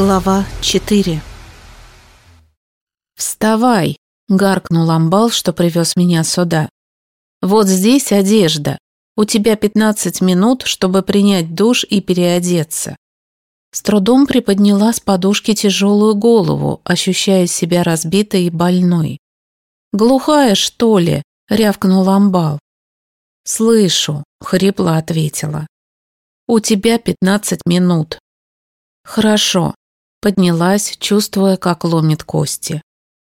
Глава 4 «Вставай!» — гаркнул амбал, что привез меня сюда. «Вот здесь одежда. У тебя 15 минут, чтобы принять душ и переодеться». С трудом приподняла с подушки тяжелую голову, ощущая себя разбитой и больной. «Глухая, что ли?» — рявкнул амбал. «Слышу», — хрипло ответила. «У тебя 15 минут». «Хорошо», — поднялась, чувствуя, как ломит кости.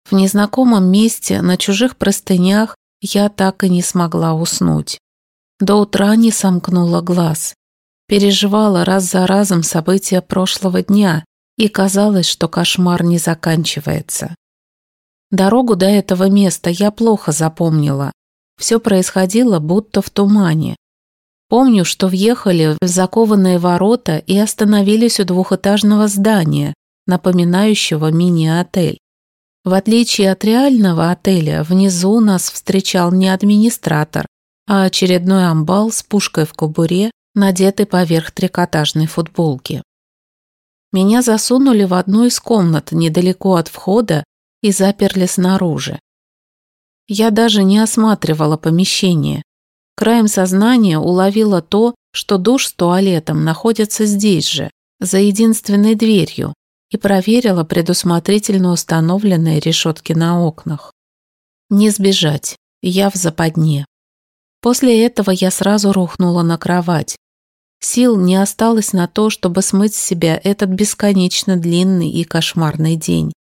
В незнакомом месте, на чужих простынях, я так и не смогла уснуть. До утра не сомкнула глаз. Переживала раз за разом события прошлого дня, и казалось, что кошмар не заканчивается. Дорогу до этого места я плохо запомнила. Все происходило будто в тумане. Помню, что въехали в закованные ворота и остановились у двухэтажного здания, напоминающего мини-отель. В отличие от реального отеля, внизу нас встречал не администратор, а очередной амбал с пушкой в кобуре, надетый поверх трикотажной футболки. Меня засунули в одну из комнат недалеко от входа и заперли снаружи. Я даже не осматривала помещение. Краем сознания уловила то, что душ с туалетом находится здесь же, за единственной дверью, и проверила предусмотрительно установленные решетки на окнах. Не сбежать, я в западне. После этого я сразу рухнула на кровать. Сил не осталось на то, чтобы смыть с себя этот бесконечно длинный и кошмарный день.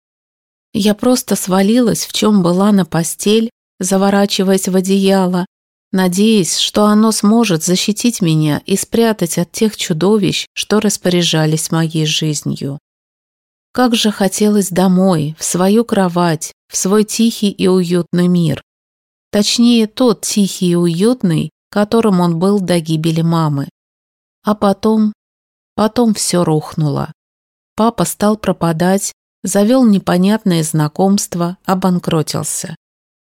Я просто свалилась, в чем была на постель, заворачиваясь в одеяло, надеясь, что оно сможет защитить меня и спрятать от тех чудовищ, что распоряжались моей жизнью. Как же хотелось домой, в свою кровать, в свой тихий и уютный мир. Точнее, тот тихий и уютный, которым он был до гибели мамы. А потом... Потом все рухнуло. Папа стал пропадать, завел непонятное знакомство, обанкротился.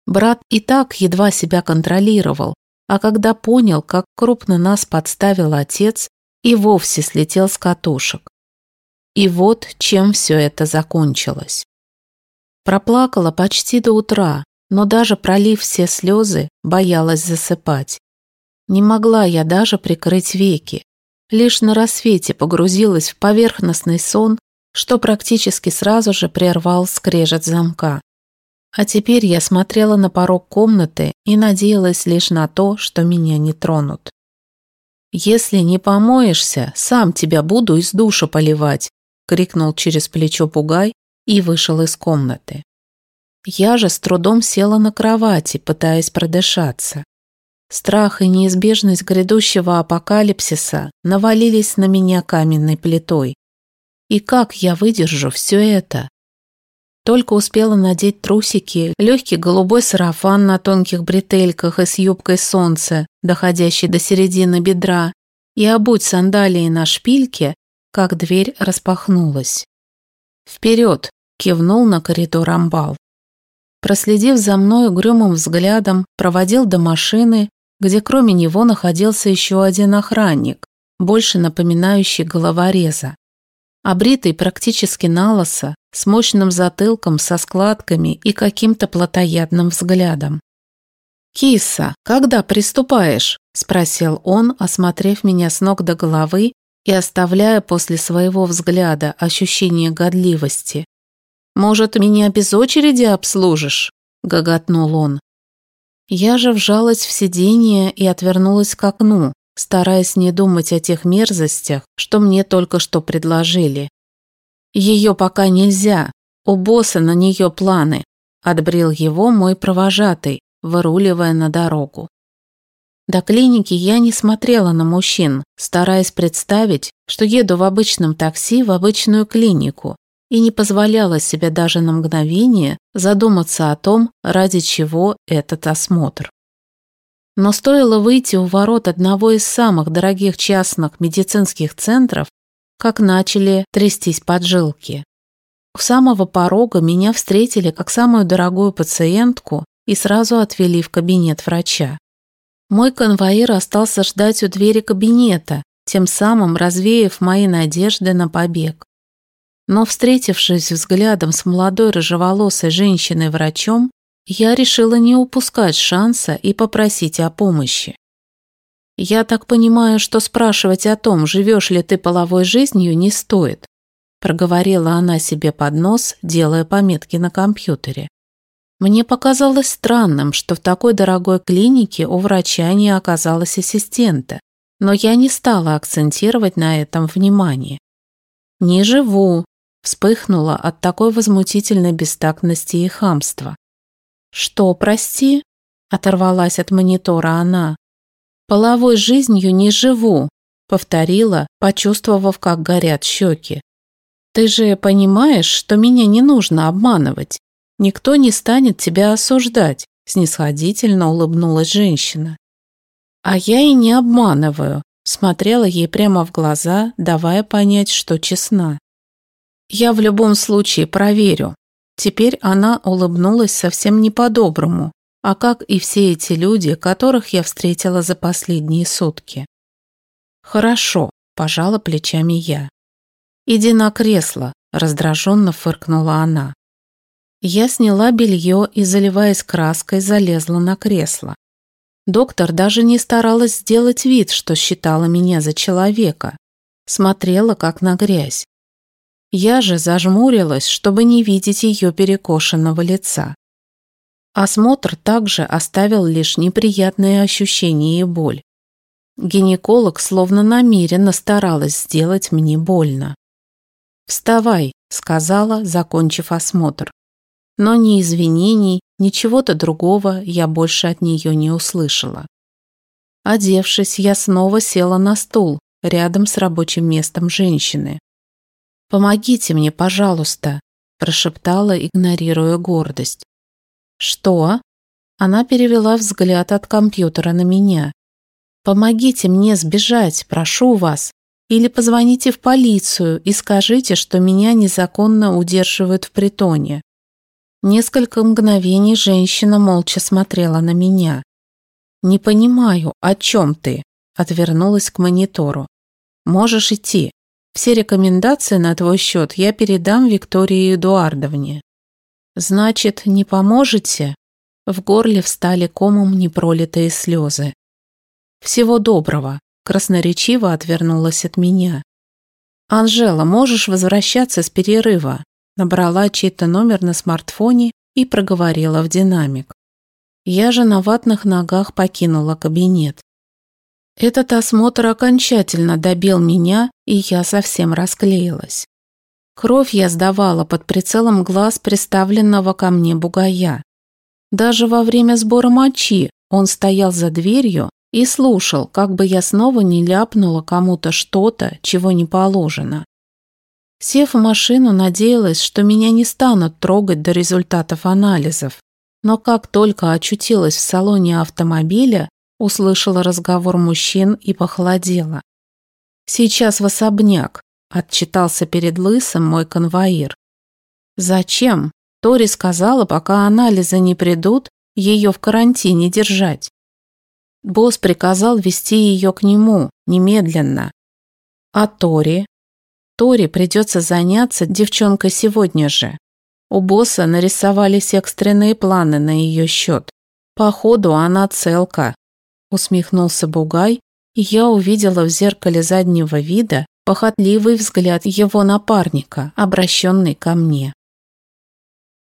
Брат и так едва себя контролировал, а когда понял, как крупно нас подставил отец, и вовсе слетел с катушек. И вот чем все это закончилось. Проплакала почти до утра, но даже пролив все слезы, боялась засыпать. Не могла я даже прикрыть веки. Лишь на рассвете погрузилась в поверхностный сон, что практически сразу же прервал скрежет замка. А теперь я смотрела на порог комнаты и надеялась лишь на то, что меня не тронут. «Если не помоешься, сам тебя буду из душа поливать», — крикнул через плечо Пугай и вышел из комнаты. Я же с трудом села на кровати, пытаясь продышаться. Страх и неизбежность грядущего апокалипсиса навалились на меня каменной плитой. И как я выдержу все это? Только успела надеть трусики, легкий голубой сарафан на тонких бретельках и с юбкой солнца, доходящей до середины бедра, и обуть сандалии на шпильке, как дверь распахнулась. «Вперед!» – кивнул на коридор амбал. Проследив за мной угрюмым взглядом, проводил до машины, где кроме него находился еще один охранник, больше напоминающий головореза. Обритый практически налысо, с мощным затылком, со складками и каким-то плотоядным взглядом. «Киса, когда приступаешь?» – спросил он, осмотрев меня с ног до головы и оставляя после своего взгляда ощущение годливости. «Может, меня без очереди обслужишь?» – гоготнул он. Я же вжалась в сиденье и отвернулась к окну, стараясь не думать о тех мерзостях, что мне только что предложили. «Ее пока нельзя, у босса на нее планы», – отбрил его мой провожатый, выруливая на дорогу. До клиники я не смотрела на мужчин, стараясь представить, что еду в обычном такси в обычную клинику, и не позволяла себе даже на мгновение задуматься о том, ради чего этот осмотр. Но стоило выйти у ворот одного из самых дорогих частных медицинских центров, как начали трястись поджилки. У самого порога меня встретили как самую дорогую пациентку и сразу отвели в кабинет врача. Мой конвоир остался ждать у двери кабинета, тем самым развеяв мои надежды на побег. Но, встретившись взглядом с молодой рыжеволосой женщиной-врачом, я решила не упускать шанса и попросить о помощи. «Я так понимаю, что спрашивать о том, живешь ли ты половой жизнью, не стоит», проговорила она себе под нос, делая пометки на компьютере. Мне показалось странным, что в такой дорогой клинике у врача не оказалось ассистента, но я не стала акцентировать на этом внимание. «Не живу», – вспыхнула от такой возмутительной бестактности и хамства. «Что, прости?» – оторвалась от монитора она. «Половой жизнью не живу», – повторила, почувствовав, как горят щеки. «Ты же понимаешь, что меня не нужно обманывать. Никто не станет тебя осуждать», – снисходительно улыбнулась женщина. «А я и не обманываю», – смотрела ей прямо в глаза, давая понять, что честна. «Я в любом случае проверю». Теперь она улыбнулась совсем не по-доброму, а как и все эти люди, которых я встретила за последние сутки. «Хорошо», – пожала плечами я. «Иди на кресло», – раздраженно фыркнула она. Я сняла белье и, заливаясь краской, залезла на кресло. Доктор даже не старалась сделать вид, что считала меня за человека. Смотрела, как на грязь. Я же зажмурилась, чтобы не видеть ее перекошенного лица. Осмотр также оставил лишь неприятные ощущения и боль. Гинеколог словно намеренно старалась сделать мне больно. «Вставай», — сказала, закончив осмотр. Но ни извинений, ни чего-то другого я больше от нее не услышала. Одевшись, я снова села на стул рядом с рабочим местом женщины. «Помогите мне, пожалуйста», – прошептала, игнорируя гордость. «Что?» Она перевела взгляд от компьютера на меня. «Помогите мне сбежать, прошу вас. Или позвоните в полицию и скажите, что меня незаконно удерживают в притоне». Несколько мгновений женщина молча смотрела на меня. «Не понимаю, о чем ты?» Отвернулась к монитору. «Можешь идти. Все рекомендации на твой счет я передам Виктории Эдуардовне». «Значит, не поможете?» В горле встали комом непролитые слезы. «Всего доброго», – красноречиво отвернулась от меня. «Анжела, можешь возвращаться с перерыва?» Набрала чей-то номер на смартфоне и проговорила в динамик. Я же на ватных ногах покинула кабинет. Этот осмотр окончательно добил меня, и я совсем расклеилась. Кровь я сдавала под прицелом глаз приставленного ко мне бугая. Даже во время сбора мочи он стоял за дверью и слушал, как бы я снова не ляпнула кому-то что-то, чего не положено. Сев в машину, надеялась, что меня не станут трогать до результатов анализов. Но как только очутилась в салоне автомобиля, услышала разговор мужчин и похолодела. «Сейчас в особняк», – отчитался перед Лысым мой конвоир. «Зачем?» – Тори сказала, пока анализы не придут, ее в карантине держать. Босс приказал вести ее к нему, немедленно. А Тори? Тори придется заняться девчонкой сегодня же. У босса нарисовались экстренные планы на ее счет. Походу, она целка. Усмехнулся Бугай, и я увидела в зеркале заднего вида похотливый взгляд его напарника, обращенный ко мне.